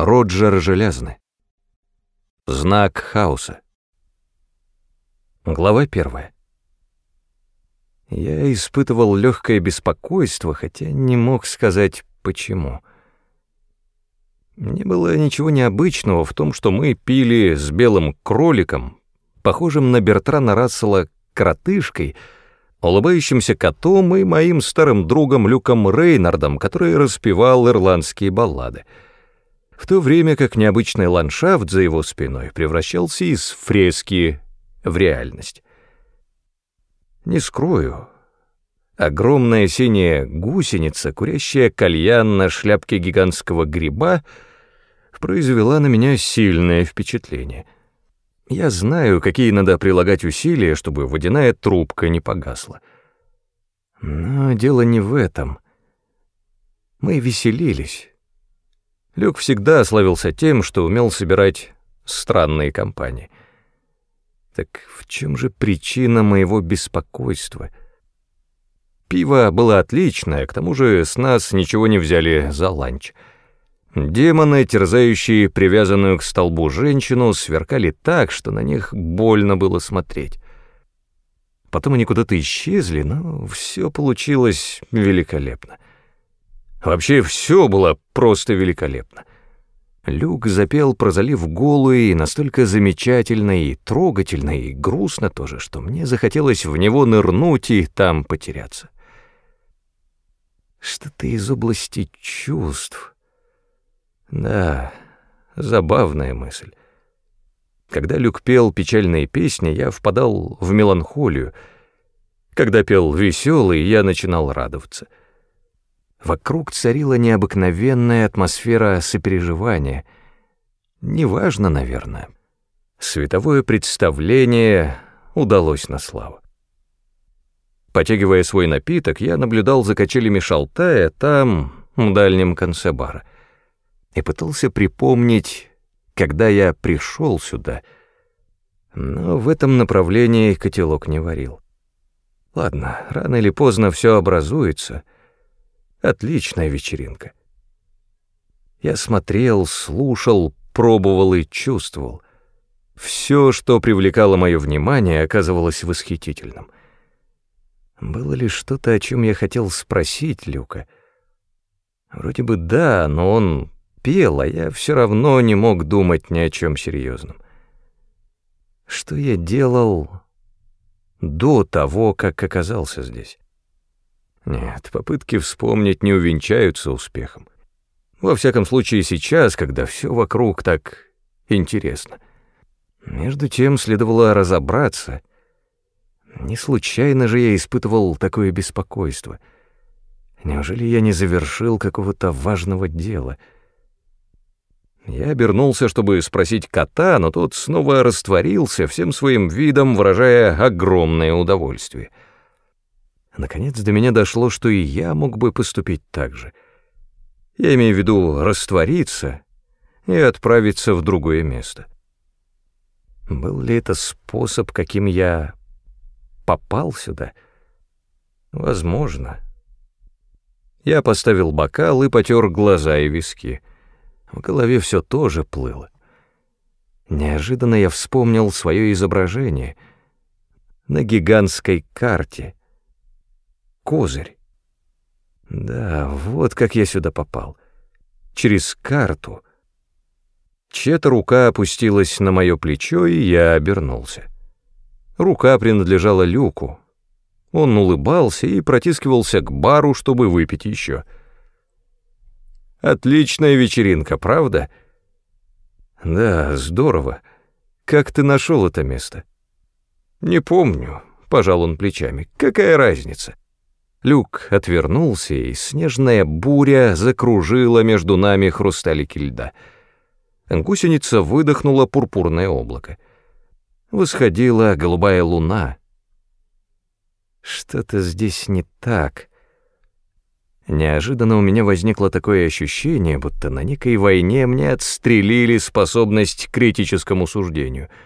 Роджер Железный. Знак хаоса. Глава первая. Я испытывал легкое беспокойство, хотя не мог сказать почему. Не было ничего необычного в том, что мы пили с белым кроликом, похожим на Бертрана Рассела коротышкой, улыбающимся котом и моим старым другом Люком Рейнардом, который распевал ирландские баллады — в то время как необычный ландшафт за его спиной превращался из фрески в реальность. Не скрою, огромная синяя гусеница, курящая кальян на шляпке гигантского гриба, произвела на меня сильное впечатление. Я знаю, какие надо прилагать усилия, чтобы водяная трубка не погасла. Но дело не в этом. Мы веселились. Люк всегда славился тем, что умел собирать странные компании. Так в чем же причина моего беспокойства? Пиво было отличное, к тому же с нас ничего не взяли за ланч. Демоны, терзающие привязанную к столбу женщину, сверкали так, что на них больно было смотреть. Потом они куда-то исчезли, но все получилось великолепно. Вообще все было просто великолепно. Люк запел про залив голый, настолько замечательно и трогательно, и грустно тоже, что мне захотелось в него нырнуть и там потеряться. Что-то из области чувств. Да, забавная мысль. Когда Люк пел печальные песни, я впадал в меланхолию. Когда пел веселый, я начинал радоваться — Вокруг царила необыкновенная атмосфера сопереживания. Неважно, наверное. Световое представление удалось на славу. Потягивая свой напиток, я наблюдал за качелями шалтая там, в дальнем конце бара, и пытался припомнить, когда я пришел сюда, но в этом направлении котелок не варил. Ладно, рано или поздно все образуется — Отличная вечеринка. Я смотрел, слушал, пробовал и чувствовал. Все, что привлекало мое внимание, оказывалось восхитительным. Было ли что-то, о чем я хотел спросить Люка? Вроде бы да, но он пел, а я все равно не мог думать ни о чем серьезном. Что я делал до того, как оказался здесь? Нет, попытки вспомнить не увенчаются успехом. Во всяком случае сейчас, когда все вокруг так интересно. Между тем следовало разобраться. Не случайно же я испытывал такое беспокойство. Неужели я не завершил какого-то важного дела? Я обернулся, чтобы спросить кота, но тот снова растворился, всем своим видом выражая огромное удовольствие — Наконец до меня дошло, что и я мог бы поступить так же. Я имею в виду раствориться и отправиться в другое место. Был ли это способ, каким я попал сюда? Возможно. Я поставил бокал и потер глаза и виски. В голове все тоже плыло. Неожиданно я вспомнил свое изображение на гигантской карте — козырь. Да, вот как я сюда попал. Через карту. Чья-то рука опустилась на мое плечо, и я обернулся. Рука принадлежала Люку. Он улыбался и протискивался к бару, чтобы выпить еще. «Отличная вечеринка, правда?» «Да, здорово. Как ты нашел это место?» «Не помню», — пожал он плечами. «Какая разница?» Люк отвернулся, и снежная буря закружила между нами хрусталики льда. Гусеница выдохнула пурпурное облако. Восходила голубая луна. Что-то здесь не так. Неожиданно у меня возникло такое ощущение, будто на некой войне мне отстрелили способность к критическому суждению —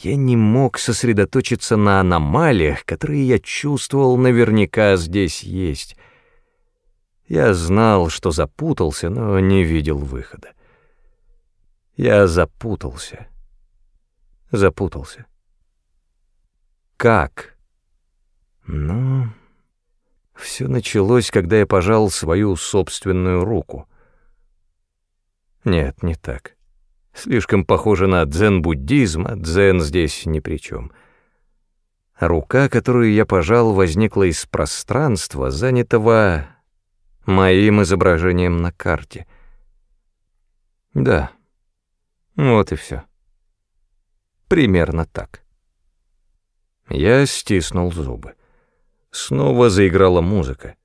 я не мог сосредоточиться на аномалиях, которые я чувствовал наверняка здесь есть. Я знал, что запутался, но не видел выхода. Я запутался. Запутался. Как? Ну, все началось, когда я пожал свою собственную руку. Нет, не так. Слишком похоже на дзен-буддизм, а дзен здесь ни при чем. Рука, которую я пожал, возникла из пространства, занятого моим изображением на карте. Да, вот и все. Примерно так. Я стиснул зубы. Снова заиграла музыка.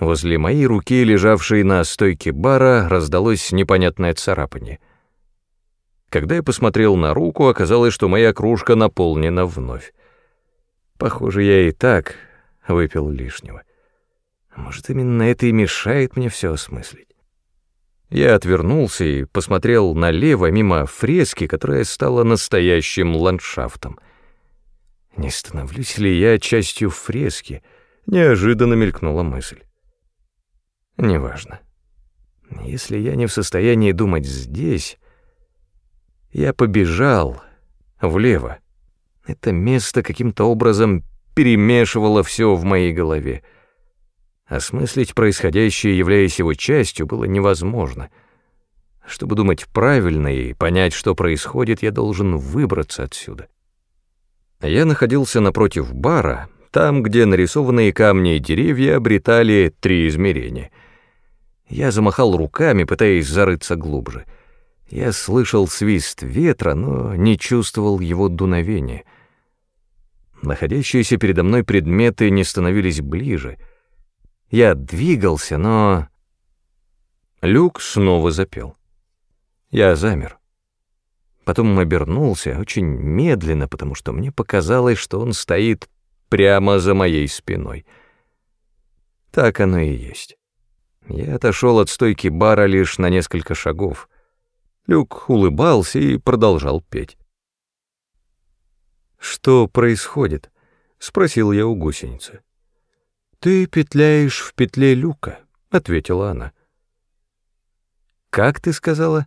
Возле моей руки, лежавшей на стойке бара, раздалось непонятное царапание. Когда я посмотрел на руку, оказалось, что моя кружка наполнена вновь. Похоже, я и так выпил лишнего. Может, именно это и мешает мне все осмыслить. Я отвернулся и посмотрел налево мимо фрески, которая стала настоящим ландшафтом. Не становлюсь ли я частью фрески? Неожиданно мелькнула мысль. Неважно. Если я не в состоянии думать здесь, я побежал влево. Это место каким-то образом перемешивало все в моей голове. Осмыслить происходящее, являясь его частью, было невозможно. Чтобы думать правильно и понять, что происходит, я должен выбраться отсюда. Я находился напротив бара, там, где нарисованные камни и деревья обретали три измерения. Я замахал руками, пытаясь зарыться глубже. Я слышал свист ветра, но не чувствовал его дуновения — Находящиеся передо мной предметы не становились ближе. Я двигался, но... Люк снова запел. Я замер. Потом обернулся очень медленно, потому что мне показалось, что он стоит прямо за моей спиной. Так оно и есть. Я отошел от стойки бара лишь на несколько шагов. Люк улыбался и продолжал петь. «Что происходит?» — спросил я у гусеницы. «Ты петляешь в петле люка», — ответила она. «Как ты сказала?»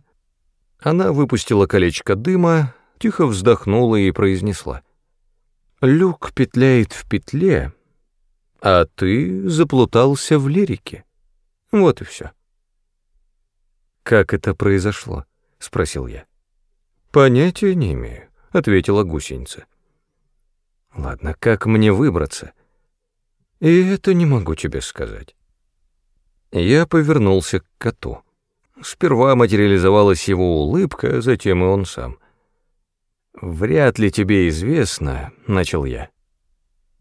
Она выпустила колечко дыма, тихо вздохнула и произнесла. «Люк петляет в петле, а ты заплутался в лирике. Вот и все». «Как это произошло?» — спросил я. «Понятия не имею», — ответила гусеница. Ладно, как мне выбраться? И это не могу тебе сказать. Я повернулся к коту. Сперва материализовалась его улыбка, а затем и он сам. «Вряд ли тебе известно», — начал я.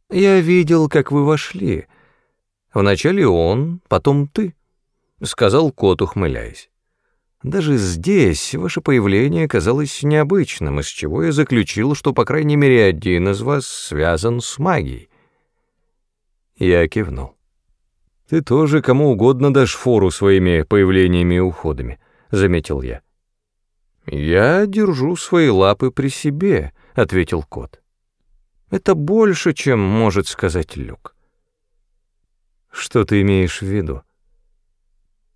«Я видел, как вы вошли. Вначале он, потом ты», — сказал кот, ухмыляясь. Даже здесь ваше появление казалось необычным, из чего я заключил, что, по крайней мере, один из вас связан с магией. Я кивнул. «Ты тоже кому угодно дашь фору своими появлениями и уходами», — заметил я. «Я держу свои лапы при себе», — ответил кот. «Это больше, чем может сказать Люк». «Что ты имеешь в виду?»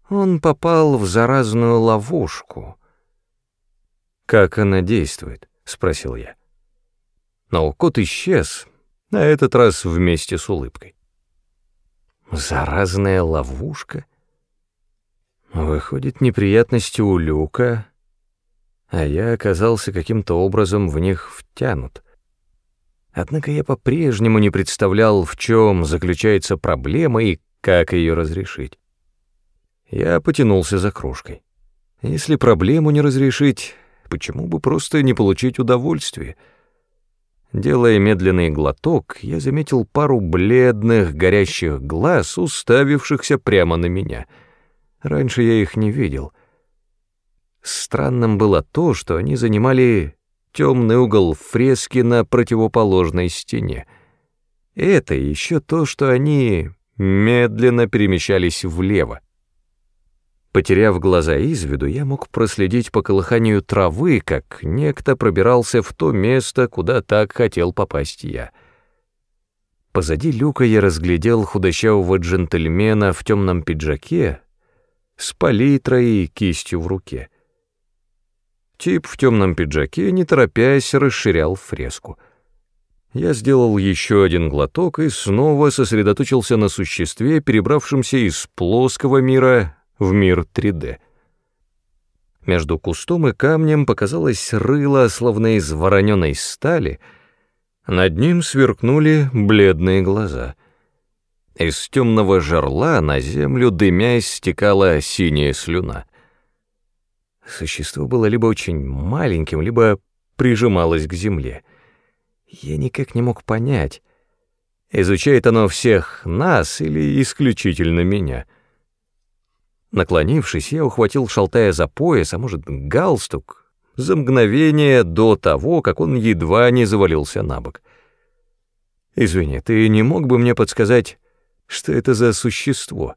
Он попал в заразную ловушку. «Как она действует?» — спросил я. Но кот исчез, на этот раз вместе с улыбкой. «Заразная ловушка?» Выходит, неприятности у Люка, а я оказался каким-то образом в них втянут. Однако я по-прежнему не представлял, в чем заключается проблема и как ее разрешить. Я потянулся за кружкой. Если проблему не разрешить, почему бы просто не получить удовольствие? Делая медленный глоток, я заметил пару бледных, горящих глаз, уставившихся прямо на меня. Раньше я их не видел. Странным было то, что они занимали темный угол фрески на противоположной стене. Это еще то, что они медленно перемещались влево. Потеряв глаза из виду, я мог проследить по колыханию травы, как некто пробирался в то место, куда так хотел попасть я. Позади люка я разглядел худощавого джентльмена в темном пиджаке с палитрой и кистью в руке. Тип в темном пиджаке, не торопясь, расширял фреску. Я сделал еще один глоток и снова сосредоточился на существе, перебравшемся из плоского мира в мир 3D. Между кустом и камнем показалось рыло, словно из вороненой стали. Над ним сверкнули бледные глаза. Из темного жерла на землю дымясь стекала синяя слюна. Существо было либо очень маленьким, либо прижималось к земле. Я никак не мог понять, изучает оно всех нас или исключительно меня. Наклонившись, я ухватил шалтая за пояс, а может, галстук, за мгновение до того, как он едва не завалился на бок. «Извини, ты не мог бы мне подсказать, что это за существо?»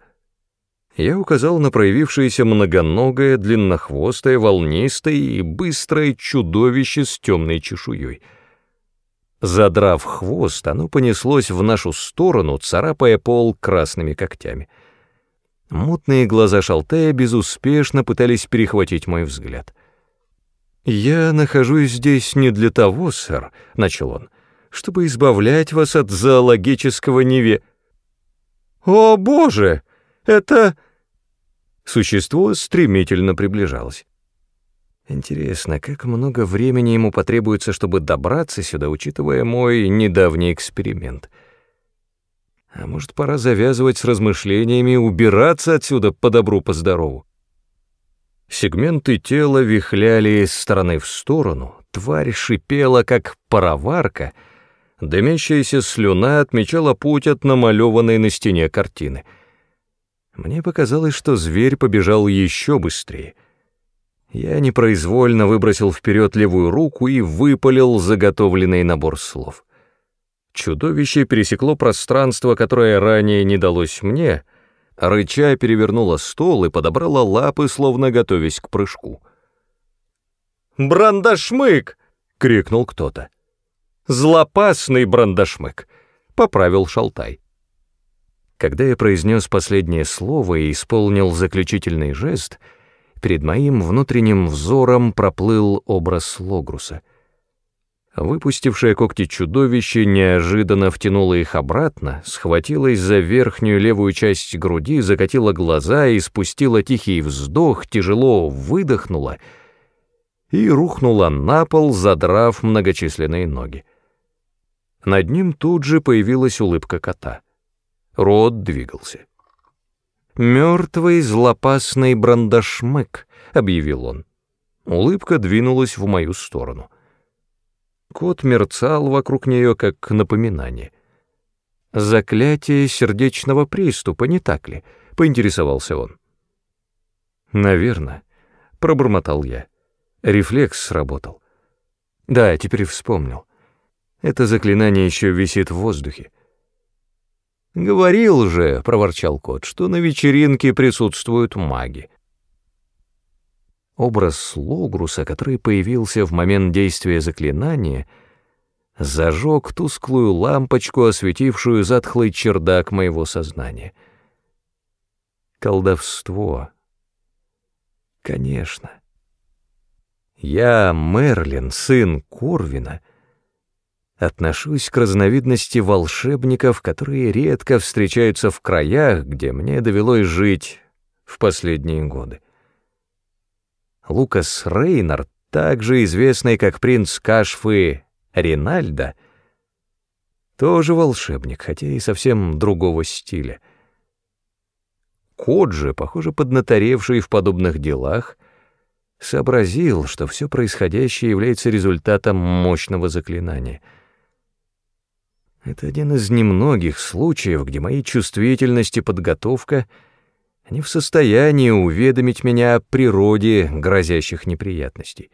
Я указал на проявившееся многоногое, длиннохвостое, волнистое и быстрое чудовище с темной чешуей. Задрав хвост, оно понеслось в нашу сторону, царапая пол красными когтями. Мутные глаза Шалтая безуспешно пытались перехватить мой взгляд. «Я нахожусь здесь не для того, сэр», — начал он, — «чтобы избавлять вас от зоологического неве...» «О, Боже! Это...» Существо стремительно приближалось. Интересно, как много времени ему потребуется, чтобы добраться сюда, учитывая мой недавний эксперимент. А может, пора завязывать с размышлениями и убираться отсюда по добру, по здорову. Сегменты тела вихляли из стороны в сторону, тварь шипела, как пароварка, дымящаяся слюна отмечала путь от намалеванной на стене картины — мне показалось, что зверь побежал еще быстрее. Я непроизвольно выбросил вперед левую руку и выпалил заготовленный набор слов. Чудовище пересекло пространство, которое ранее не далось мне, рыча перевернуло стол и подобрало лапы, словно готовясь к прыжку. «Брандашмык!» — крикнул кто-то. «Злопасный брандашмык!» — поправил Шалтай. Когда я произнес последнее слово и исполнил заключительный жест, перед моим внутренним взором проплыл образ Логруса. Выпустившее когти чудовище неожиданно втянуло их обратно, схватилось за верхнюю левую часть груди, закатило глаза и спустило тихий вздох, тяжело выдохнуло и рухнуло на пол, задрав многочисленные ноги. Над ним тут же появилась улыбка кота — Рот двигался. «Мертвый злопасный брандашмык», — объявил он. Улыбка двинулась в мою сторону. Кот мерцал вокруг нее, как напоминание. «Заклятие сердечного приступа, не так ли?» — поинтересовался он. «Наверно», — пробормотал я. Рефлекс сработал. Да, теперь вспомнил. Это заклинание еще висит в воздухе. «Говорил же», — проворчал кот, — «что на вечеринке присутствуют маги». Образ Логруса, который появился в момент действия заклинания, зажег тусклую лампочку, осветившую затхлый чердак моего сознания. Колдовство. Конечно. Я, Мерлин, сын Корвина — отношусь к разновидности волшебников, которые редко встречаются в краях, где мне довелось жить в последние годы. Лукас Рейнард, также известный как принц Кашфы Ринальда, тоже волшебник, хотя и совсем другого стиля. Кот же, похоже, поднаторевший в подобных делах, сообразил, что все происходящее является результатом мощного заклинания — это один из немногих случаев, где мои чувствительность и подготовка не в состоянии уведомить меня о природе грозящих неприятностей.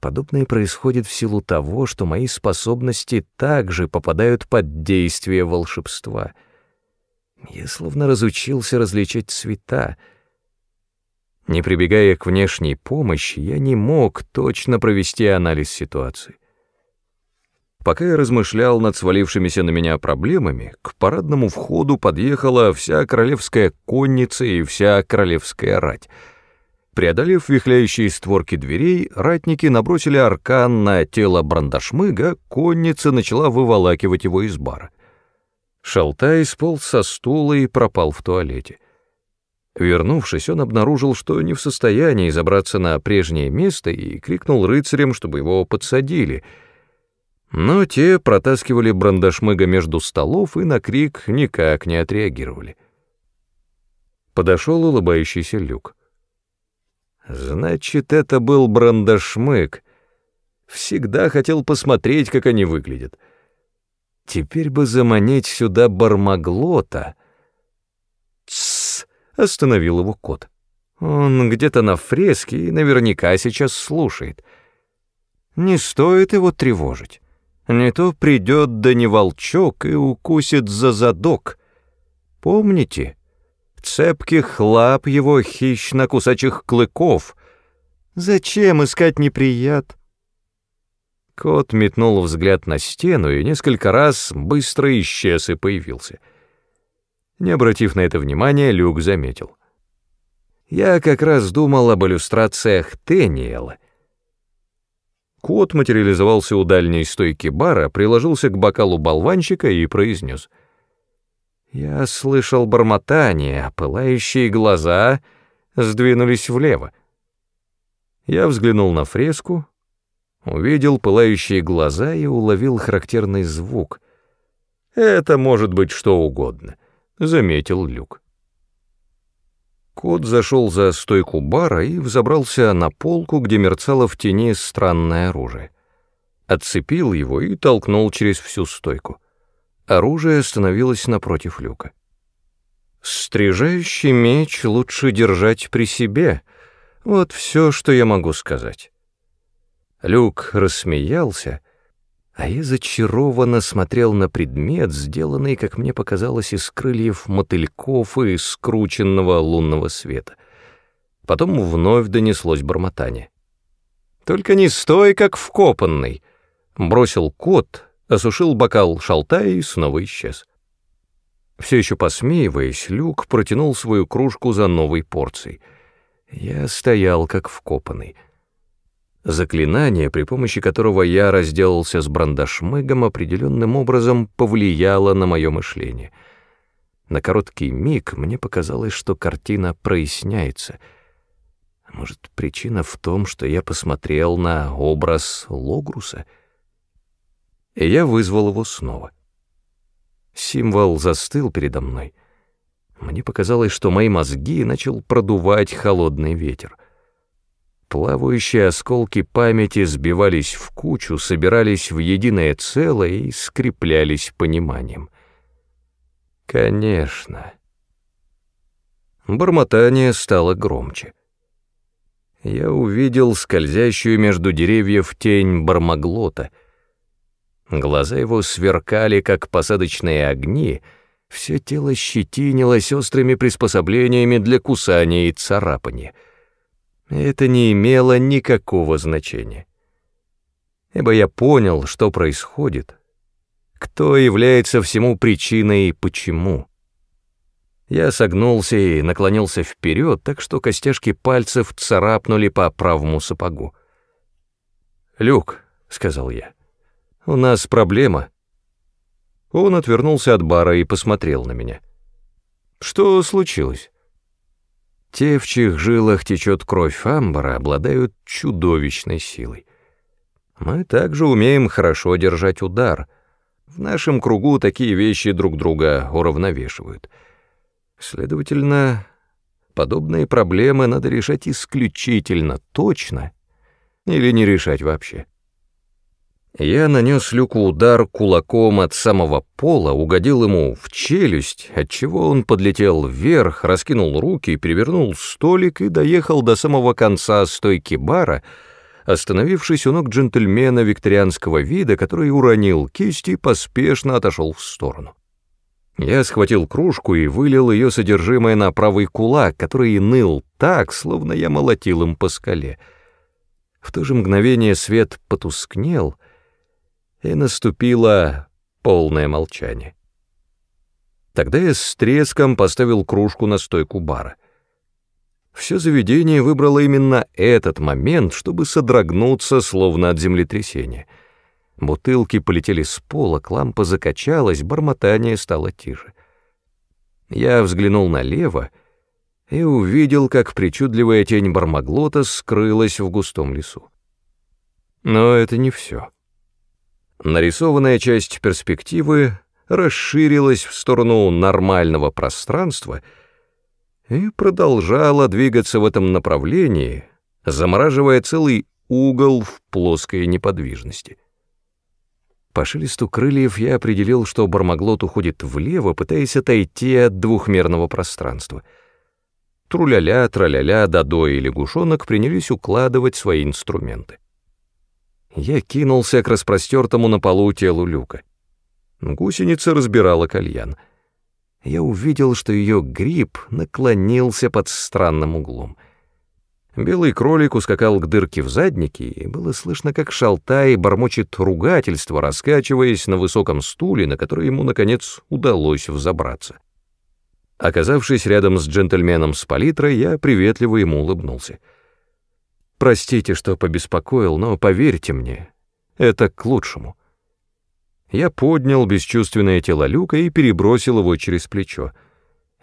Подобное происходит в силу того, что мои способности также попадают под действие волшебства. Я словно разучился различать цвета. Не прибегая к внешней помощи, я не мог точно провести анализ ситуации. Пока я размышлял над свалившимися на меня проблемами, к парадному входу подъехала вся королевская конница и вся королевская рать. Преодолев вихляющие створки дверей, ратники набросили аркан на тело брандашмыга, конница начала выволакивать его из бара. Шалтай сполз со стула и пропал в туалете. Вернувшись, он обнаружил, что не в состоянии забраться на прежнее место и крикнул рыцарям, чтобы его подсадили. Но те протаскивали брандашмыга между столов и на крик никак не отреагировали. Подошел улыбающийся люк. Значит, это был брандашмык. Всегда хотел посмотреть, как они выглядят. Теперь бы заманить сюда бармаглота. Тссс, остановил его кот. Он где-то на фреске и наверняка сейчас слушает. Не стоит его тревожить. Не то придет да не волчок и укусит за задок. Помните, цепких лап его хищно-кусачих клыков. Зачем искать неприят? Кот метнул взгляд на стену и несколько раз быстро исчез и появился. Не обратив на это внимания, Люк заметил. Я как раз думал об иллюстрациях Тэниела. Кот материализовался у дальней стойки бара, приложился к бокалу болванчика и произнес — я слышал бормотание, пылающие глаза сдвинулись влево. Я взглянул на фреску, увидел пылающие глаза и уловил характерный звук. «Это может быть что угодно», — заметил Люк. Кот зашел за стойку бара и взобрался на полку, где мерцало в тени странное оружие. Отцепил его и толкнул через всю стойку. Оружие остановилось напротив люка. «Стрижающий меч лучше держать при себе. Вот все, что я могу сказать». Люк рассмеялся, а я зачарованно смотрел на предмет, сделанный, как мне показалось, из крыльев мотыльков и скрученного лунного света. Потом вновь донеслось бормотание. «Только не стой, как вкопанный!» — бросил кот, осушил бокал шалтай и снова исчез. Все еще посмеиваясь, Люк протянул свою кружку за новой порцией. Я стоял как вкопанный. Заклинание, при помощи которого я разделался с брандашмыгом, определенным образом повлияло на мое мышление. На короткий миг мне показалось, что картина проясняется. Может, причина в том, что я посмотрел на образ Логруса — и я вызвал его снова. Символ застыл передо мной. Мне показалось, что мои мозги начал продувать холодный ветер. Плавающие осколки памяти сбивались в кучу, собирались в единое целое и скреплялись пониманием. Конечно. Бормотание стало громче. Я увидел скользящую между деревьев тень бармаглота — Глаза его сверкали, как посадочные огни, все тело щетинилось острыми приспособлениями для кусания и царапания. Это не имело никакого значения. Ибо я понял, что происходит, кто является всему причиной и почему. Я согнулся и наклонился вперед, так что костяшки пальцев царапнули по правому сапогу. «Люк», — сказал я, — у нас проблема». Он отвернулся от бара и посмотрел на меня. «Что случилось?» Те, в чьих жилах течет кровь амбара, обладают чудовищной силой. Мы также умеем хорошо держать удар. В нашем кругу такие вещи друг друга уравновешивают. Следовательно, подобные проблемы надо решать исключительно точно или не решать вообще. Я нанес Люку удар кулаком от самого пола, угодил ему в челюсть, отчего он подлетел вверх, раскинул руки, перевернул столик и доехал до самого конца стойки бара, остановившись у ног джентльмена викторианского вида, который уронил кисть и поспешно отошел в сторону. Я схватил кружку и вылил ее содержимое на правый кулак, который ныл так, словно я молотил им по скале. В то же мгновение свет потускнел — и наступило полное молчание. Тогда я с треском поставил кружку на стойку бара. Все заведение выбрало именно этот момент, чтобы содрогнуться, словно от землетрясения. Бутылки полетели с пола, лампа закачалась, бормотание стало тише. Я взглянул налево и увидел, как причудливая тень бармаглота скрылась в густом лесу. Но это не все. Нарисованная часть перспективы расширилась в сторону нормального пространства и продолжала двигаться в этом направлении, замораживая целый угол в плоской неподвижности. По шелесту крыльев я определил, что бармаглот уходит влево, пытаясь отойти от двухмерного пространства. Труляля, траляля, Дадо и лягушонок принялись укладывать свои инструменты. Я кинулся к распростертому на полу телу люка. Гусеница разбирала кальян. Я увидел, что ее гриб наклонился под странным углом. Белый кролик ускакал к дырке в заднике, и было слышно, как шалтай бормочет ругательство, раскачиваясь на высоком стуле, на который ему, наконец, удалось взобраться. Оказавшись рядом с джентльменом с палитрой, я приветливо ему улыбнулся. «Простите, что побеспокоил, но поверьте мне, это к лучшему». Я поднял бесчувственное тело Люка и перебросил его через плечо.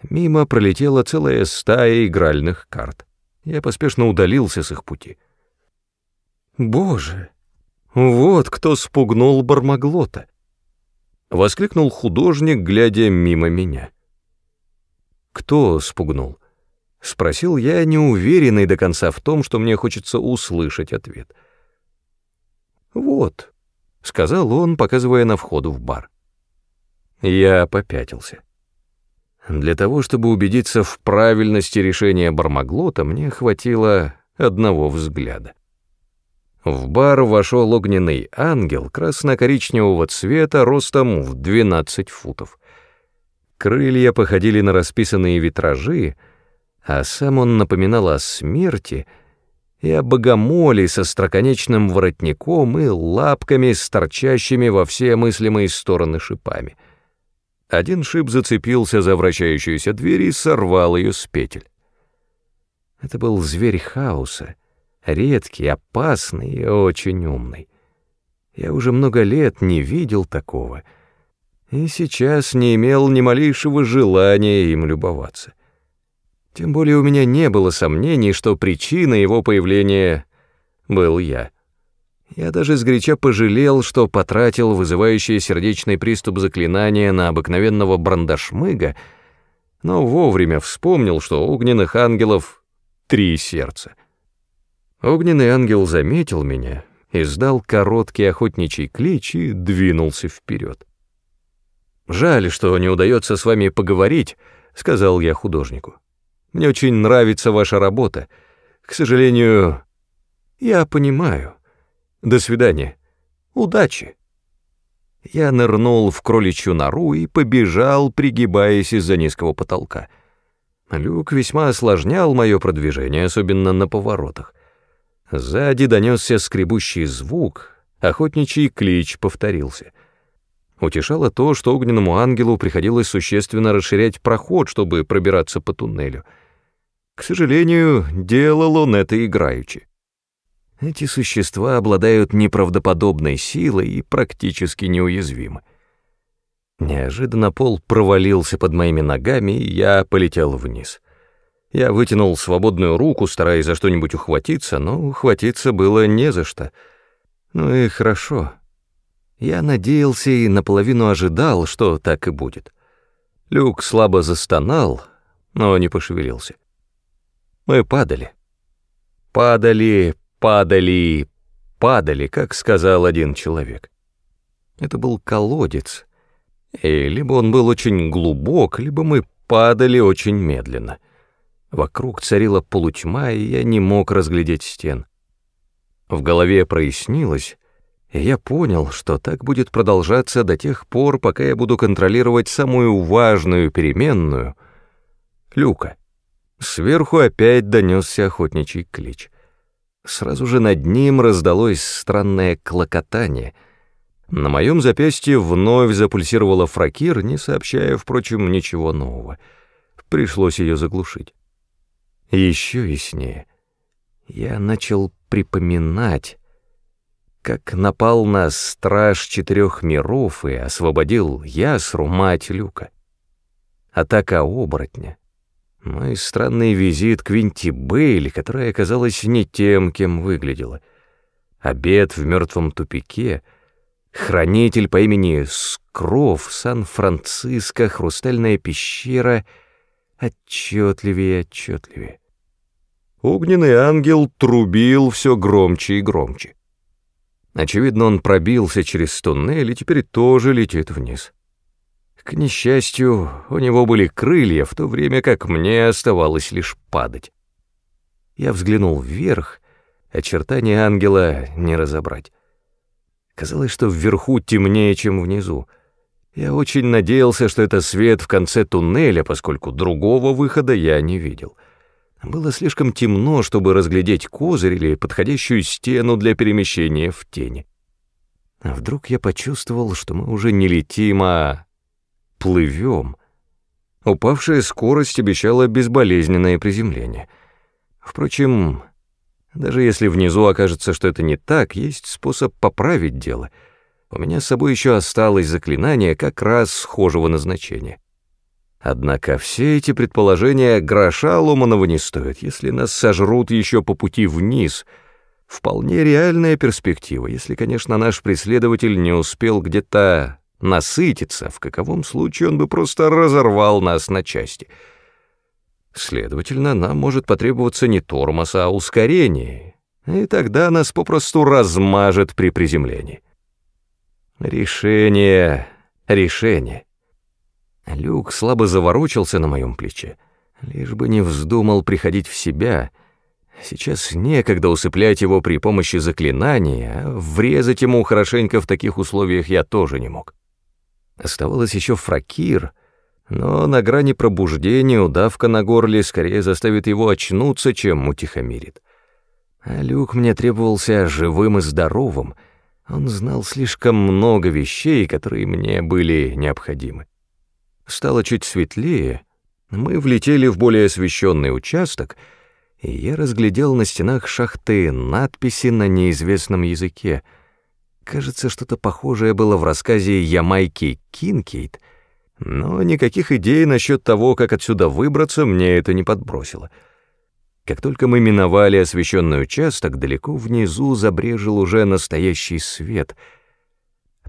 Мимо пролетела целая стая игральных карт. Я поспешно удалился с их пути. «Боже, вот кто спугнул Бармаглота!» — воскликнул художник, глядя мимо меня. «Кто спугнул?» — спросил я, неуверенный до конца в том, что мне хочется услышать ответ. «Вот», — сказал он, показывая на входу в бар. Я попятился. Для того, чтобы убедиться в правильности решения Бармаглота, мне хватило одного взгляда. В бар вошел огненный ангел красно-коричневого цвета ростом в 12 футов. Крылья походили на расписанные витражи, а сам он напоминал о смерти — и о богомоле со строконечным воротником и лапками с торчащими во все мыслимые стороны шипами. Один шип зацепился за вращающуюся дверь и сорвал ее с петель. Это был зверь хаоса, редкий, опасный и очень умный. Я уже много лет не видел такого, и сейчас не имел ни малейшего желания им любоваться. Тем более у меня не было сомнений, что причиной его появления был я. Я даже сгоряча пожалел, что потратил вызывающий сердечный приступ заклинания на обыкновенного брандашмыга, но вовремя вспомнил, что у огненных ангелов три сердца. Огненный ангел заметил меня, издал короткий охотничий клич и двинулся вперед. «Жаль, что не удается с вами поговорить», — сказал я художнику. Мне очень нравится ваша работа. К сожалению, я понимаю. До свидания. Удачи. Я нырнул в кроличью нору и побежал, пригибаясь из-за низкого потолка. Люк весьма осложнял мое продвижение, особенно на поворотах. Сзади донесся скребущий звук, охотничий клич повторился. Утешало то, что огненному ангелу приходилось существенно расширять проход, чтобы пробираться по туннелю — к сожалению, делал он это играючи. Эти существа обладают неправдоподобной силой и практически неуязвимы. Неожиданно пол провалился под моими ногами, и я полетел вниз. Я вытянул свободную руку, стараясь за что-нибудь ухватиться, но ухватиться было не за что. Ну и хорошо. Я надеялся и наполовину ожидал, что так и будет. Люк слабо застонал, но не пошевелился. Мы падали. Падали, падали, падали, как сказал один человек. Это был колодец, и либо он был очень глубок, либо мы падали очень медленно. Вокруг царила полутьма, и я не мог разглядеть стен. В голове прояснилось, и я понял, что так будет продолжаться до тех пор, пока я буду контролировать самую важную переменную — люка. Сверху опять донесся охотничий клич. Сразу же над ним раздалось странное клокотание. На моем запястье вновь запульсировала фракир, не сообщая, впрочем, ничего нового. Пришлось ее заглушить. Еще яснее. Я начал припоминать, как напал на страж четырех миров и освободил Ясру, мать Люка. Атака оборотня. Мой странный визит к Винти Бейли, которая оказалась не тем, кем выглядела. Обед в мертвом тупике. Хранитель по имени Скров, Сан-Франциско, Хрустальная пещера. Отчетливее отчетливее. Огненный ангел трубил все громче и громче. Очевидно, он пробился через туннель и теперь тоже летит вниз. К несчастью, у него были крылья, в то время как мне оставалось лишь падать. Я взглянул вверх, очертания ангела не разобрать. Казалось, что вверху темнее, чем внизу. Я очень надеялся, что это свет в конце туннеля, поскольку другого выхода я не видел — было слишком темно, чтобы разглядеть козырь или подходящую стену для перемещения в тени. А вдруг я почувствовал, что мы уже не летим, а плывем. Упавшая скорость обещала безболезненное приземление. Впрочем, даже если внизу окажется, что это не так, есть способ поправить дело. У меня с собой еще осталось заклинание как раз схожего назначения. Однако все эти предположения гроша ломаного не стоят, если нас сожрут еще по пути вниз. Вполне реальная перспектива, если, конечно, наш преследователь не успел где-то насытиться, в каковом случае он бы просто разорвал нас на части. Следовательно, нам может потребоваться не тормоз, а ускорение, и тогда нас попросту размажет при приземлении. Решение, решение. Люк слабо заворочился на моем плече, лишь бы не вздумал приходить в себя. Сейчас некогда усыплять его при помощи заклинания, а врезать ему хорошенько в таких условиях я тоже не мог. Оставалось еще фракир, но на грани пробуждения удавка на горле скорее заставит его очнуться, чем утихомирит. А Люк мне требовался живым и здоровым. Он знал слишком много вещей, которые мне были необходимы. Стало чуть светлее, мы влетели в более освещенный участок, и я разглядел на стенах шахты надписи на неизвестном языке. Кажется, что-то похожее было в рассказе Ямайки Кинкейт, но никаких идей насчет того, как отсюда выбраться, мне это не подбросило. Как только мы миновали освещенный участок, далеко внизу забрежил уже настоящий свет —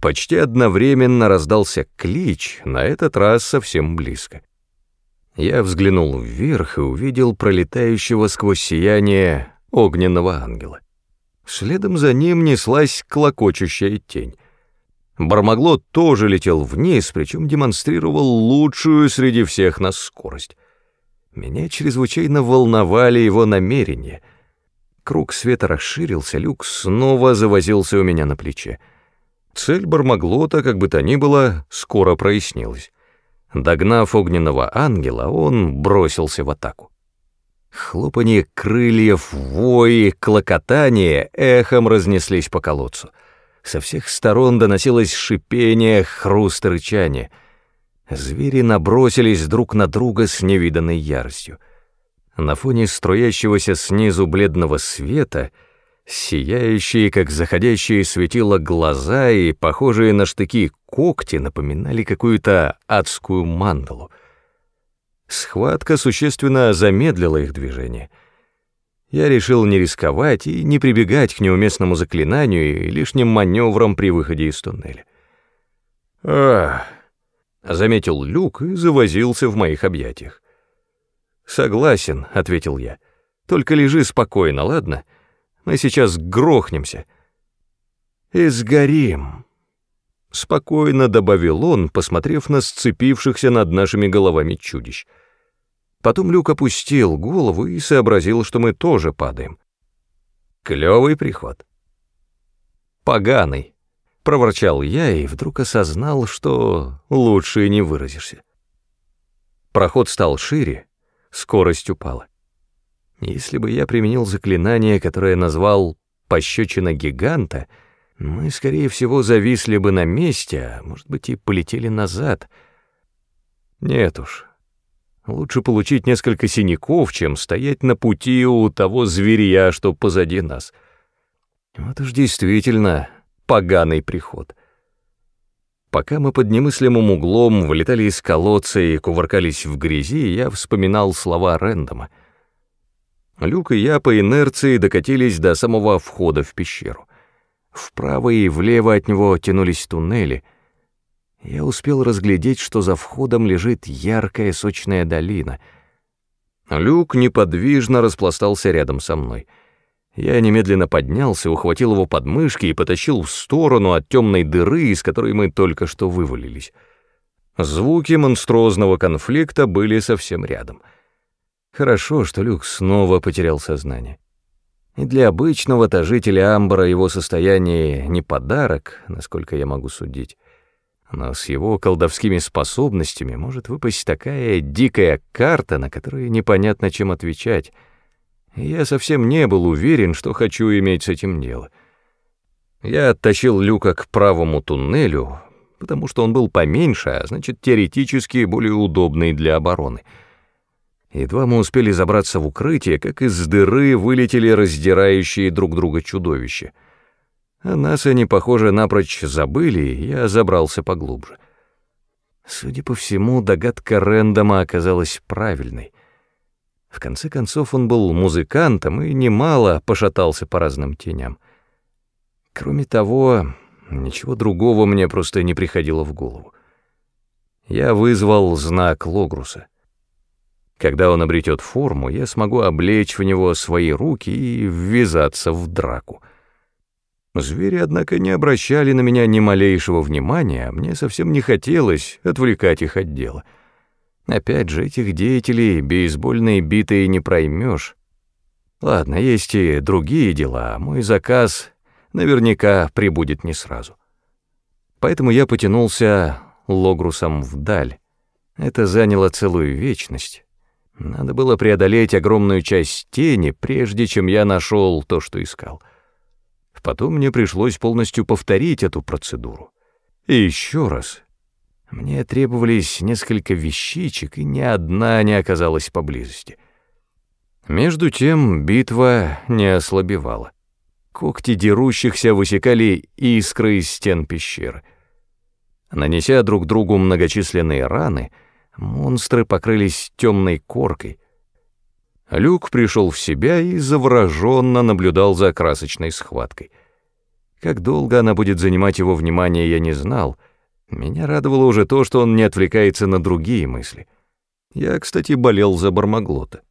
Почти одновременно раздался клич, на этот раз совсем близко. Я взглянул вверх и увидел пролетающего сквозь сияние огненного ангела. Следом за ним неслась клокочущая тень. Бармаглот тоже летел вниз, причем демонстрировал лучшую среди всех нас скорость. Меня чрезвычайно волновали его намерения. Круг света расширился, люк снова завозился у меня на плече. Цель Бармаглота, как бы то ни было, скоро прояснилась. Догнав огненного ангела, он бросился в атаку. Хлопанье крыльев, вои, клокотание эхом разнеслись по колодцу. Со всех сторон доносилось шипение, хруст и рычание. Звери набросились друг на друга с невиданной яростью. На фоне струящегося снизу бледного света — Сияющие, как заходящие светило глаза и похожие на штыки когти напоминали какую-то адскую мандалу. Схватка существенно замедлила их движение. Я решил не рисковать и не прибегать к неуместному заклинанию и лишним маневрам при выходе из туннеля. «Ах!» — заметил Люк и завозился в моих объятиях. «Согласен», — ответил я. «Только лежи спокойно, ладно?» Мы сейчас грохнемся. И сгорим. Спокойно добавил он, посмотрев на сцепившихся над нашими головами чудищ. Потом Люк опустил голову и сообразил, что мы тоже падаем. Клевый приход. Поганый, проворчал я и вдруг осознал, что лучше и не выразишься. Проход стал шире, скорость упала. Если бы я применил заклинание, которое назвал «пощечина гиганта», мы, скорее всего, зависли бы на месте, а, может быть, и полетели назад. Нет уж. Лучше получить несколько синяков, чем стоять на пути у того зверя, что позади нас. Вот уж действительно поганый приход. Пока мы под немыслимым углом вылетали из колодца и кувыркались в грязи, я вспоминал слова Рэндома. Люк и я по инерции докатились до самого входа в пещеру. Вправо и влево от него тянулись туннели. Я успел разглядеть, что за входом лежит яркая сочная долина. Люк неподвижно распластался рядом со мной — я немедленно поднялся, ухватил его под мышки и потащил в сторону от темной дыры, из которой мы только что вывалились. Звуки монструозного конфликта были совсем рядом. Хорошо, что Люк снова потерял сознание. И для обычного-то жителя Амбара его состояние не подарок, насколько я могу судить. Но с его колдовскими способностями может выпасть такая дикая карта, на которую непонятно чем отвечать — я совсем не был уверен, что хочу иметь с этим дело. Я оттащил люка к правому туннелю, потому что он был поменьше, а значит, теоретически более удобный для обороны. Едва мы успели забраться в укрытие, как из дыры вылетели раздирающие друг друга чудовища. А нас они, похоже, напрочь забыли, и я забрался поглубже. Судя по всему, догадка Рэндома оказалась правильной. В конце концов, он был музыкантом и немало пошатался по разным теням. Кроме того, ничего другого мне просто не приходило в голову. Я вызвал знак Логруса. Когда он обретет форму, я смогу облечь в него свои руки и ввязаться в драку. Звери, однако, не обращали на меня ни малейшего внимания, а мне совсем не хотелось отвлекать их от дела — Опять же, этих деятелей бейсбольной битой не проймешь. Ладно, есть и другие дела, а мой заказ наверняка прибудет не сразу. Поэтому я потянулся логрусом вдаль. Это заняло целую вечность. Надо было преодолеть огромную часть тени, прежде чем я нашел то, что искал. Потом мне пришлось полностью повторить эту процедуру. И еще раз, мне требовались несколько вещичек, и ни одна не оказалась поблизости. Между тем битва не ослабевала. Когти дерущихся высекали искры из стен пещеры. Нанеся друг другу многочисленные раны, монстры покрылись темной коркой. Люк пришел в себя и завороженно наблюдал за красочной схваткой. Как долго она будет занимать его внимание, я не знал — меня радовало уже то, что он не отвлекается на другие мысли. Я, кстати, болел за Бармаглота.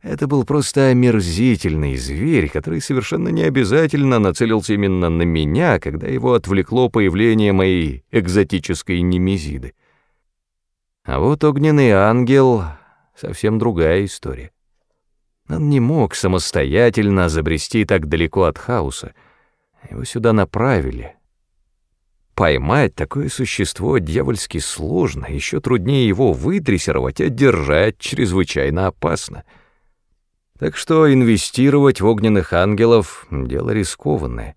Это был просто омерзительный зверь, который совершенно не обязательно нацелился именно на меня, когда его отвлекло появление моей экзотической немезиды. А вот огненный ангел — совсем другая история. Он не мог самостоятельно забрести так далеко от хаоса. Его сюда направили — Поймать такое существо дьявольски сложно, еще труднее его выдрессировать, а держать чрезвычайно опасно. Так что инвестировать в огненных ангелов — дело рискованное.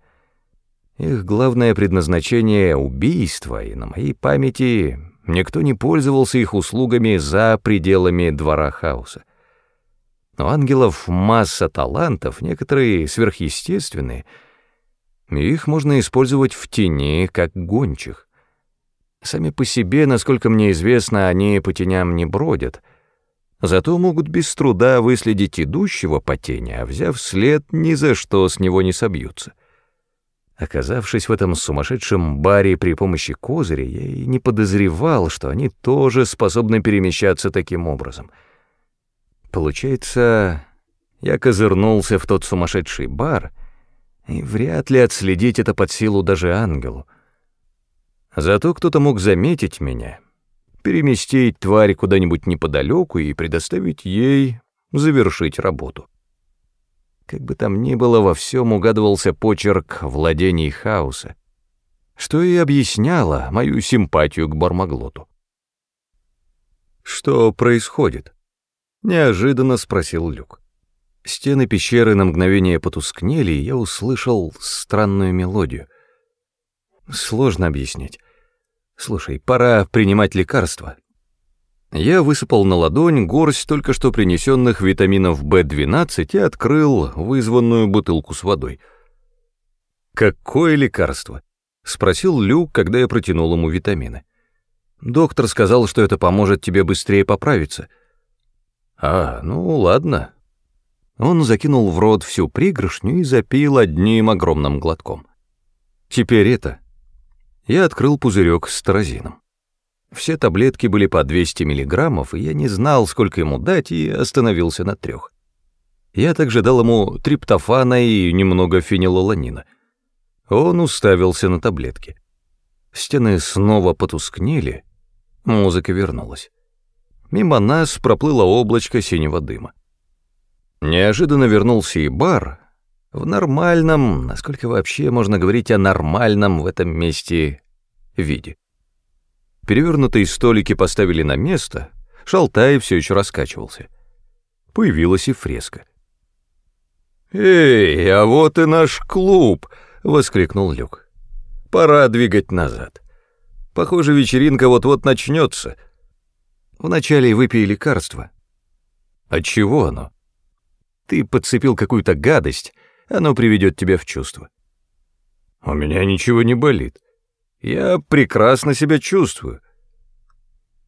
Их главное предназначение — убийство, и на моей памяти никто не пользовался их услугами за пределами двора хаоса. У ангелов масса талантов, некоторые сверхъестественные — их можно использовать в тени, как гончих. Сами по себе, насколько мне известно, они по теням не бродят. Зато могут без труда выследить идущего по тени, а взяв след, ни за что с него не собьются. Оказавшись в этом сумасшедшем баре при помощи козыря, я и не подозревал, что они тоже способны перемещаться таким образом. Получается, я козырнулся в тот сумасшедший бар — и вряд ли отследить это под силу даже ангелу. Зато кто-то мог заметить меня, переместить тварь куда-нибудь неподалеку и предоставить ей завершить работу. Как бы там ни было, во всем угадывался почерк владений хаоса, что и объясняло мою симпатию к Бармаглоту. «Что происходит?» — неожиданно спросил Люк. Стены пещеры на мгновение потускнели, и я услышал странную мелодию. Сложно объяснить. Слушай, пора принимать лекарства. Я высыпал на ладонь горсть только что принесенных витаминов В12 и открыл вызванную бутылку с водой. «Какое лекарство?» — спросил Люк, когда я протянул ему витамины. «Доктор сказал, что это поможет тебе быстрее поправиться». «А, ну ладно». Он закинул в рот всю пригоршню и запил одним огромным глотком. «Теперь это...» Я открыл пузырек с таразином. Все таблетки были по 200 миллиграммов, и я не знал, сколько ему дать, и остановился на трех. Я также дал ему триптофана и немного фенилаланина. Он уставился на таблетки. Стены снова потускнели, музыка вернулась. Мимо нас проплыло облачко синего дыма. Неожиданно вернулся и бар, в нормальном, насколько вообще можно говорить о нормальном в этом месте виде. Перевернутые столики поставили на место, Шалтай все еще раскачивался. Появилась и фреска. «Эй, а вот и наш клуб!» — воскликнул Люк. «Пора двигать назад. Похоже, вечеринка вот-вот начнется. Вначале выпей лекарство». «От чего оно?» «Ты подцепил какую-то гадость, оно приведет тебя в чувство». «У меня ничего не болит. Я прекрасно себя чувствую.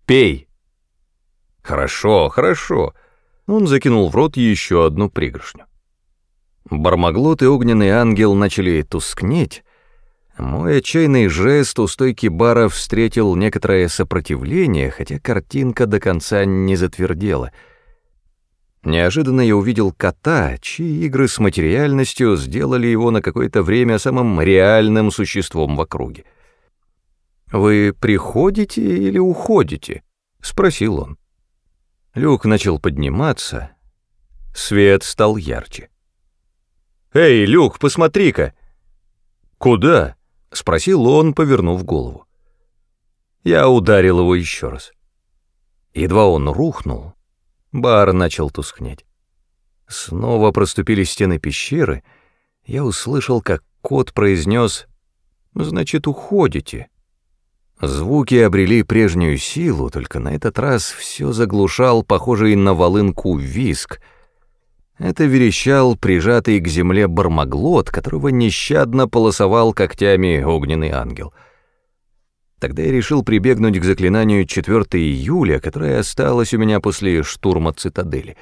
Пей. Хорошо, хорошо. Он закинул в рот еще одну пригоршню. Бармаглот и огненный ангел начали тускнеть. Мой отчаянный жест у стойки бара встретил некоторое сопротивление, хотя картинка до конца не затвердела. Неожиданно я увидел кота, чьи игры с материальностью сделали его на какое-то время самым реальным существом в округе. «Вы приходите или уходите?» — спросил он. Люк начал подниматься. Свет стал ярче. «Эй, Люк, посмотри-ка!» «Куда?» — спросил он, повернув голову. Я ударил его еще раз. Едва он рухнул, бар начал тускнеть. Снова проступили стены пещеры. Я услышал, как кот произнес «Значит, уходите». Звуки обрели прежнюю силу, только на этот раз все заглушал похожий на волынку виск. Это верещал прижатый к земле бармаглот, которого нещадно полосовал когтями огненный ангел. Тогда я решил прибегнуть к заклинанию 4 июля, которое осталось у меня после штурма цитадели.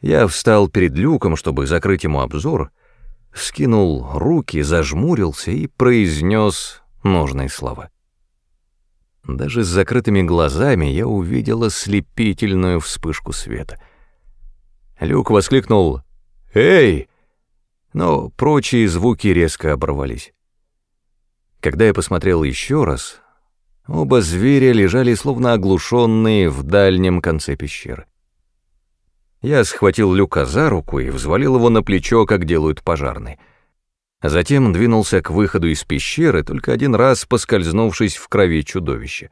Я встал перед люком, чтобы закрыть ему обзор, вскинул руки, зажмурился и произнес нужные слова. Даже с закрытыми глазами я увидел ослепительную вспышку света. Люк воскликнул «Эй!», но прочие звуки резко оборвались. Когда я посмотрел еще раз, оба зверя лежали словно оглушенные в дальнем конце пещеры. Я схватил Люка за руку и взвалил его на плечо, как делают пожарные — Затем двинулся к выходу из пещеры, только один раз поскользнувшись в крови чудовища.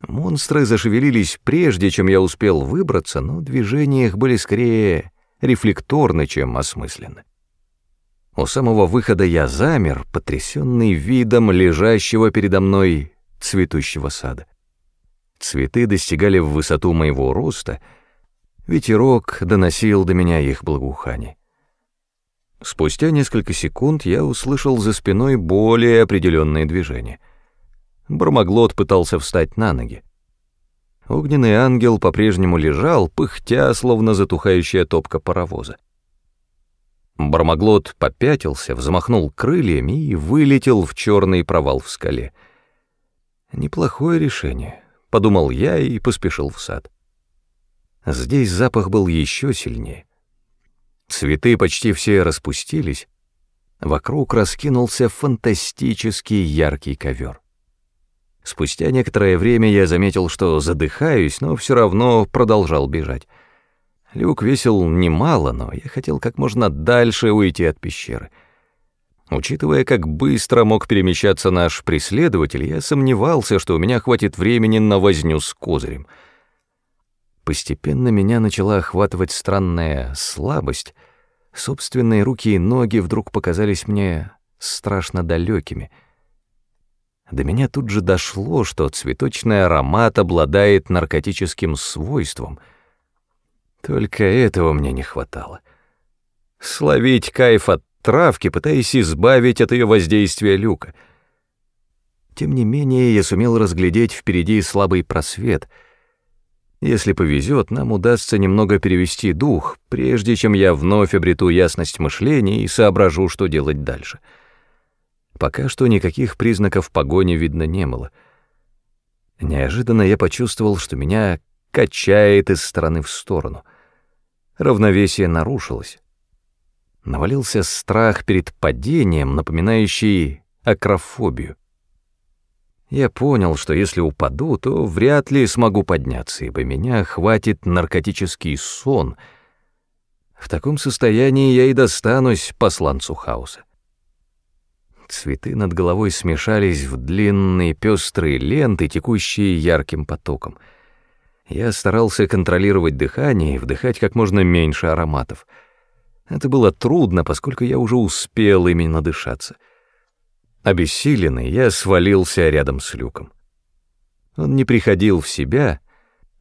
Монстры зашевелились прежде, чем я успел выбраться, но движения их были скорее рефлекторны, чем осмысленны. У самого выхода я замер, потрясенный видом лежащего передо мной цветущего сада. Цветы достигали в высоту моего роста, ветерок доносил до меня их благоухание. Спустя несколько секунд я услышал за спиной более определенные движения. Бармаглот пытался встать на ноги. Огненный ангел по-прежнему лежал, пыхтя, словно затухающая топка паровоза. Бармаглот попятился, взмахнул крыльями и вылетел в черный провал в скале. «Неплохое решение», — подумал я и поспешил в сад. Здесь запах был еще сильнее. Цветы почти все распустились. Вокруг раскинулся фантастический яркий ковер. Спустя некоторое время я заметил, что задыхаюсь, но все равно продолжал бежать. Люк весил немало, но я хотел как можно дальше уйти от пещеры. Учитывая, как быстро мог перемещаться наш преследователь, я сомневался, что у меня хватит времени на возню с козырем — Постепенно меня начала охватывать странная слабость. Собственные руки и ноги вдруг показались мне страшно далекими. до меня тут же дошло, что цветочный аромат обладает наркотическим свойством. Только этого мне не хватало. Словить кайф от травки, пытаясь избавить от ее воздействия люка. Тем не менее, я сумел разглядеть впереди слабый просвет. Если повезет, нам удастся немного перевести дух, прежде чем я вновь обрету ясность мышления и соображу, что делать дальше. Пока что никаких признаков погони видно не было. Неожиданно я почувствовал, что меня качает из стороны в сторону. Равновесие нарушилось навалился страх перед падением, напоминающий акрофобию. Я понял, что если упаду, то вряд ли смогу подняться, ибо меня хватит наркотический сон. В таком состоянии я и достанусь посланцу хаоса. Цветы над головой смешались в длинные пестрые ленты, текущие ярким потоком. Я старался контролировать дыхание и вдыхать как можно меньше ароматов — это было трудно, поскольку я уже успел ими надышаться. Обессиленный, я свалился рядом с люком. Он не приходил в себя,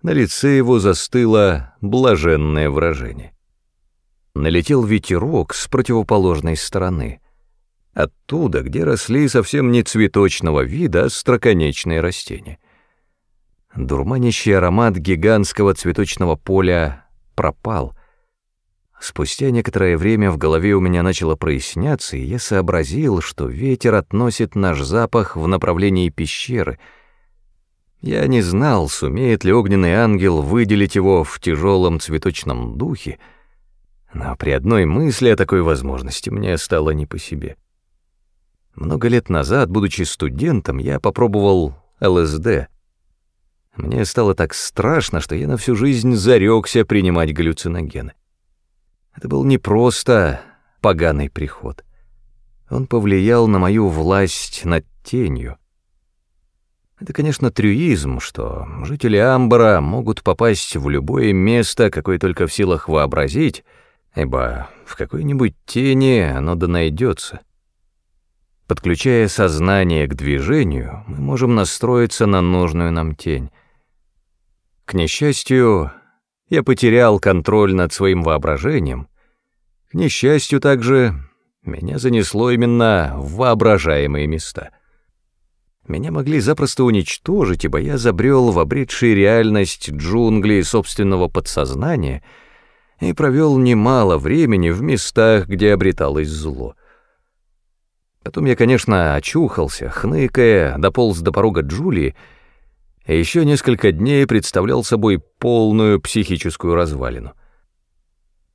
на лице его застыло блаженное выражение. Налетел ветерок с противоположной стороны, оттуда, где росли совсем не цветочного вида, а строконечные растения. Дурманящий аромат гигантского цветочного поля пропал — Спустя некоторое время в голове у меня начало проясняться, и я сообразил, что ветер относит наш запах в направлении пещеры. Я не знал, сумеет ли огненный ангел выделить его в тяжелом цветочном духе, но при одной мысли о такой возможности мне стало не по себе. Много лет назад, будучи студентом, я попробовал ЛСД. Мне стало так страшно, что я на всю жизнь зарекся принимать галлюциногены. Это был не просто поганый приход. Он повлиял на мою власть над тенью. Это, конечно, трюизм, что жители Амбара могут попасть в любое место, какое только в силах вообразить, ибо в какой-нибудь тени оно да найдется. Подключая сознание к движению, мы можем настроиться на нужную нам тень. К несчастью, я потерял контроль над своим воображением. К несчастью также, меня занесло именно в воображаемые места. Меня могли запросто уничтожить, ибо я забрел в обретшие реальность джунгли собственного подсознания и провел немало времени в местах, где обреталось зло. Потом я, конечно, очухался, хныкая, дополз до порога Джулии, еще несколько дней представлял собой полную психическую развалину.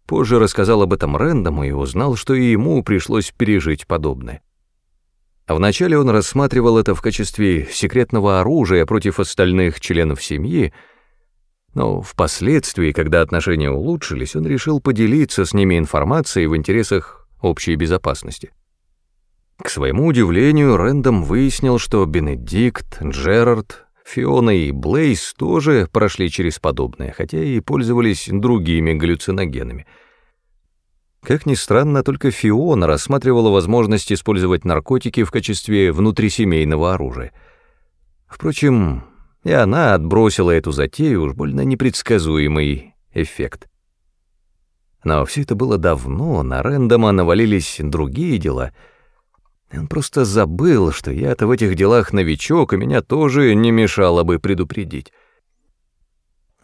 Позже рассказал об этом Рэндому и узнал, что и ему пришлось пережить подобное. А вначале он рассматривал это в качестве секретного оружия против остальных членов семьи, но впоследствии, когда отношения улучшились, он решил поделиться с ними информацией в интересах общей безопасности. К своему удивлению, Рэндом выяснил, что Бенедикт, Джерард, Фиона и Блейз тоже прошли через подобное, хотя и пользовались другими галлюциногенами. Как ни странно, только Фиона рассматривала возможность использовать наркотики в качестве внутрисемейного оружия. Впрочем, и она отбросила эту затею, уж больно непредсказуемый эффект. Но все это было давно, на Рэндома навалились другие дела — он просто забыл, что я-то в этих делах новичок, и меня тоже не мешало бы предупредить.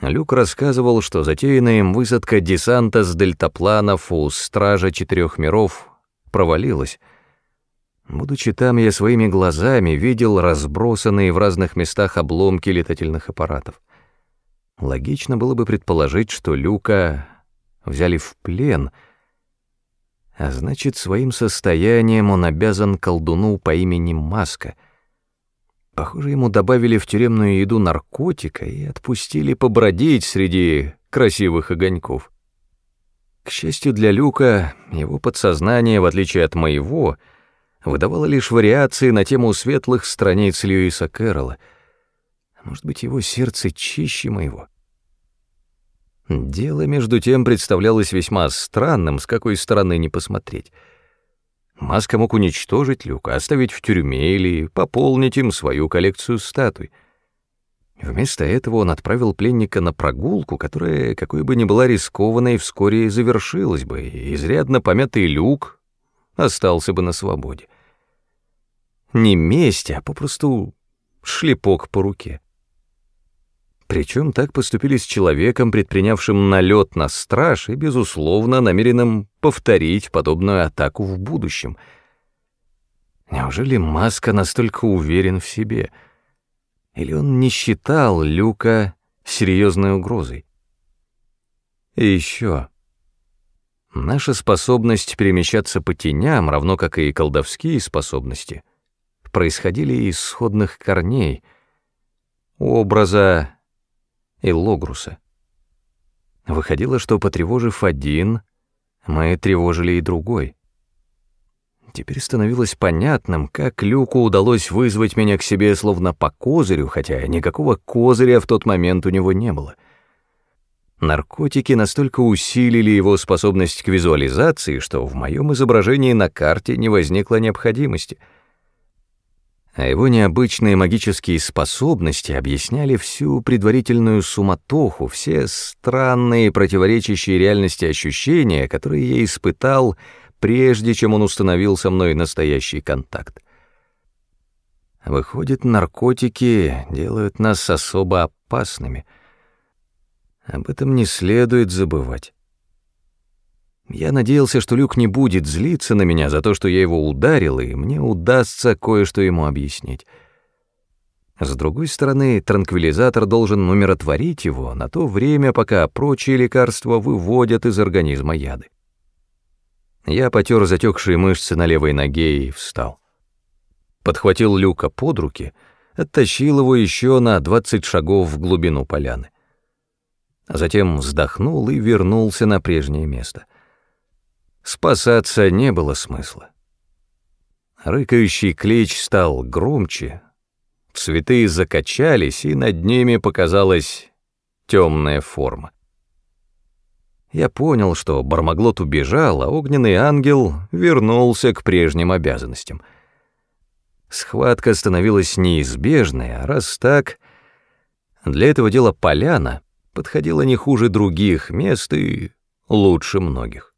Люк рассказывал, что затеянная им высадка десанта с дельтапланов у Стража Четырех Миров провалилась. Будучи там, я своими глазами видел разбросанные в разных местах обломки летательных аппаратов. Логично было бы предположить, что Люка взяли в плен — а значит, своим состоянием он обязан колдуну по имени Маска. Похоже, ему добавили в тюремную еду наркотика и отпустили побродить среди красивых огоньков. К счастью для Люка, его подсознание, в отличие от моего, выдавало лишь вариации на тему светлых страниц Льюиса Кэрролла. Может быть, его сердце чище моего. Дело, между тем, представлялось весьма странным, с какой стороны не посмотреть. Маска мог уничтожить Люка, оставить в тюрьме или пополнить им свою коллекцию статуй. Вместо этого он отправил пленника на прогулку, которая, какой бы ни была рискованной, вскоре завершилась бы, и изрядно помятый Люк остался бы на свободе. Не месть, а попросту шлепок по руке. Причем так поступили с человеком, предпринявшим налет на страж и, безусловно, намеренным повторить подобную атаку в будущем. Неужели Маска настолько уверен в себе? Или он не считал Люка серьезной угрозой? И еще. Наша способность перемещаться по теням, равно как и колдовские способности, происходили из сходных корней, образа и Логруса. Выходило, что, потревожив один, мы тревожили и другой. Теперь становилось понятным, как Люку удалось вызвать меня к себе словно по козырю, хотя никакого козыря в тот момент у него не было. Наркотики настолько усилили его способность к визуализации, что в моем изображении на карте не возникло необходимости — а его необычные магические способности объясняли всю предварительную суматоху, все странные противоречащие реальности ощущения, которые я испытал, прежде чем он установил со мной настоящий контакт. Выходит, наркотики делают нас особо опасными. Об этом не следует забывать. Я надеялся, что Люк не будет злиться на меня за то, что я его ударил, и мне удастся кое-что ему объяснить. С другой стороны, транквилизатор должен умиротворить его на то время, пока прочие лекарства выводят из организма яды. Я потер затекшие мышцы на левой ноге и встал. Подхватил Люка под руки, оттащил его еще на двадцать шагов в глубину поляны. Затем вздохнул и вернулся на прежнее место. Спасаться не было смысла. Рыкающий клич стал громче, цветы закачались, и над ними показалась темная форма. Я понял, что Бармаглот убежал, а огненный ангел вернулся к прежним обязанностям. Схватка становилась неизбежной, а раз так, для этого дела поляна подходила не хуже других мест и лучше многих.